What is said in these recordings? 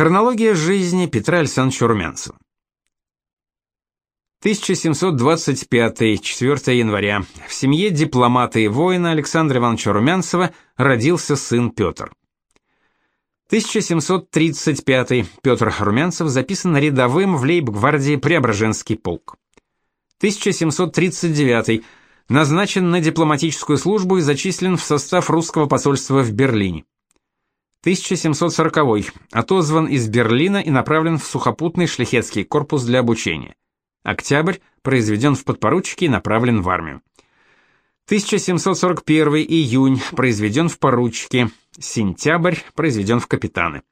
Хронология жизни Петра Александровича Румянцева. 1725, 4 января. В семье дипломата и воина Александра Ивановича Румянцева родился сын Петр. 1735. Петр Румянцев записан рядовым в лейб-гвардии Преображенский полк. 1739. Назначен на дипломатическую службу и зачислен в состав русского посольства в Берлине. 1740. Отозван из Берлина и направлен в сухопутный шляхетский корпус для обучения. Октябрь произведен в подпоручике и направлен в армию. 1741 июнь произведен в поручике. Сентябрь произведен в капитаны.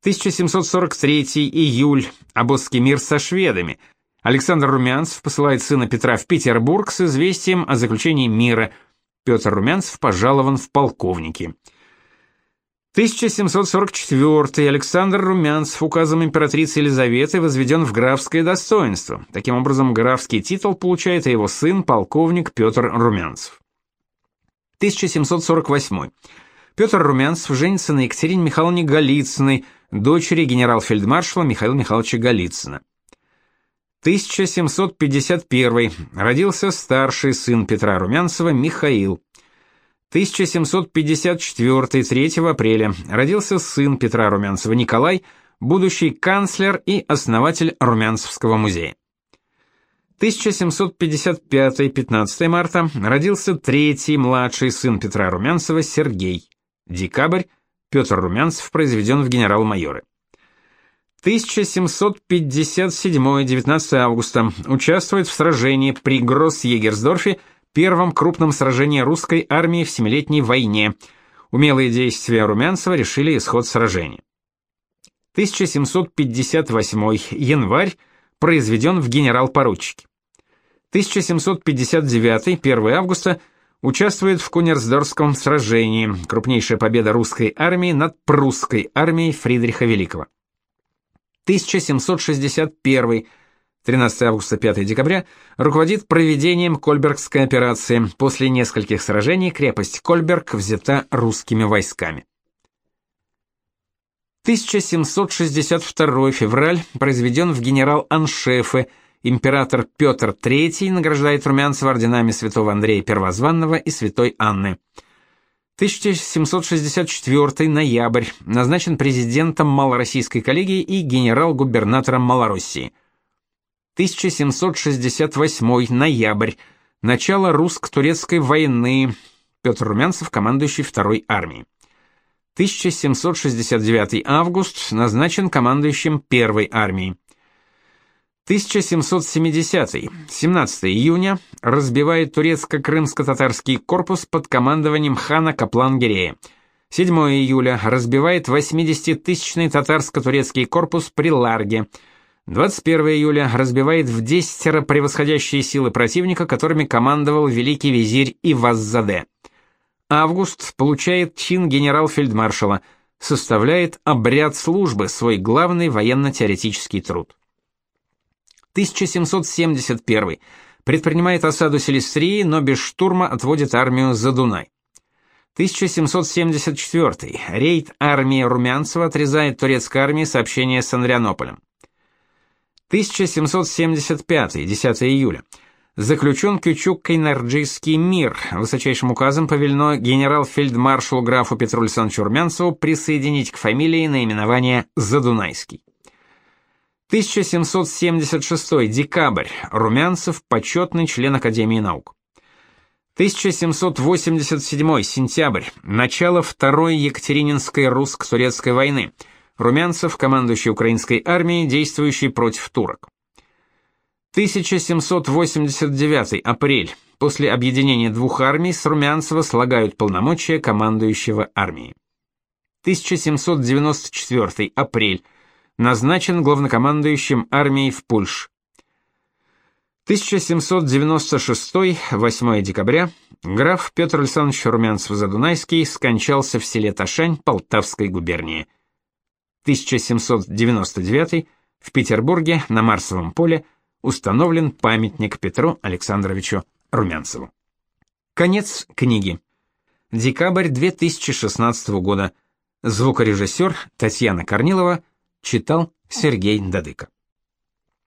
1743 июль Обозский мир со шведами. Александр Румянцев посылает сына Петра в Петербург с известием о заключении мира. Петр Румянцев пожалован в полковники. 1744 Александр Румянцев указом императрицы Елизаветы возведен в графское достоинство. Таким образом, графский титул получает его сын, полковник Петр Румянцев. 1748. Петр Румянцев женится на Екатерине Михайловне Голицыной, дочери генерал-фельдмаршала Михаила Михайловича Голицына. 1751. Родился старший сын Петра Румянцева Михаил. 1754, 3 апреля, родился сын Петра Румянцева Николай, будущий канцлер и основатель Румянцевского музея. 1755, 15 марта, родился третий младший сын Петра Румянцева Сергей. Декабрь, Петр Румянцев произведен в генерал-майоры. 1757, 19 августа, участвует в сражении при Гросс-Егерсдорфе первом крупном сражении русской армии в Семилетней войне. Умелые действия Румянцева решили исход сражения. 1758 январь произведен в генерал-поручике. 1759 1 августа участвует в Кунерсдорфском сражении, крупнейшая победа русской армии над прусской армией Фридриха Великого. 1761 13 августа 5 декабря, руководит проведением Кольбергской операции. После нескольких сражений крепость Кольберг взята русскими войсками. 1762 февраль произведен в генерал-аншефы. Император Петр III награждает Румянцева орденами святого Андрея Первозванного и святой Анны. 1764 ноябрь назначен президентом Малороссийской коллегии и генерал-губернатором Малороссии. 1768 ноябрь. Начало русско-турецкой войны. Петр Румянцев, командующий второй армией. 1769 август назначен командующим первой армией. 1770 17 июня разбивает турецко-крымско-татарский корпус под командованием хана Каплан-Гирея. 7 июля разбивает 80-тысячный татарско-турецкий корпус при Ларге. 21 июля разбивает в десятеро превосходящие силы противника, которыми командовал великий визирь Иваззаде. Август получает чин генерал-фельдмаршала, составляет обряд службы, свой главный военно-теоретический труд. 1771. Предпринимает осаду Селистрии, но без штурма отводит армию за Дунай. 1774. Рейд армии Румянцева отрезает турецкой армии сообщение с Андрианополем. 1775, 10 июля. Заключен Кючук-Кайнарджийский мир. Высочайшим указом повелено генерал-фельдмаршалу графу Петру Александровичу Румянцеву присоединить к фамилии наименование Задунайский. 1776 декабрь. Румянцев почетный член Академии наук. 1787 сентябрь. Начало Второй Екатерининской русско-турецкой войны. Румянцев, командующий украинской армией, действующий против турок. 1789 апрель. После объединения двух армий с Румянцева слагают полномочия командующего армией. 1794 апрель. Назначен главнокомандующим армией в Польше. 1796 8 декабря. Граф Петр Александрович Румянцев-Задунайский скончался в селе Ташань Полтавской губернии. 1799 в Петербурге на Марсовом поле установлен памятник Петру Александровичу Румянцеву. Конец книги. Декабрь 2016 года. Звукорежиссер Татьяна Корнилова Читал Сергей Дадыко.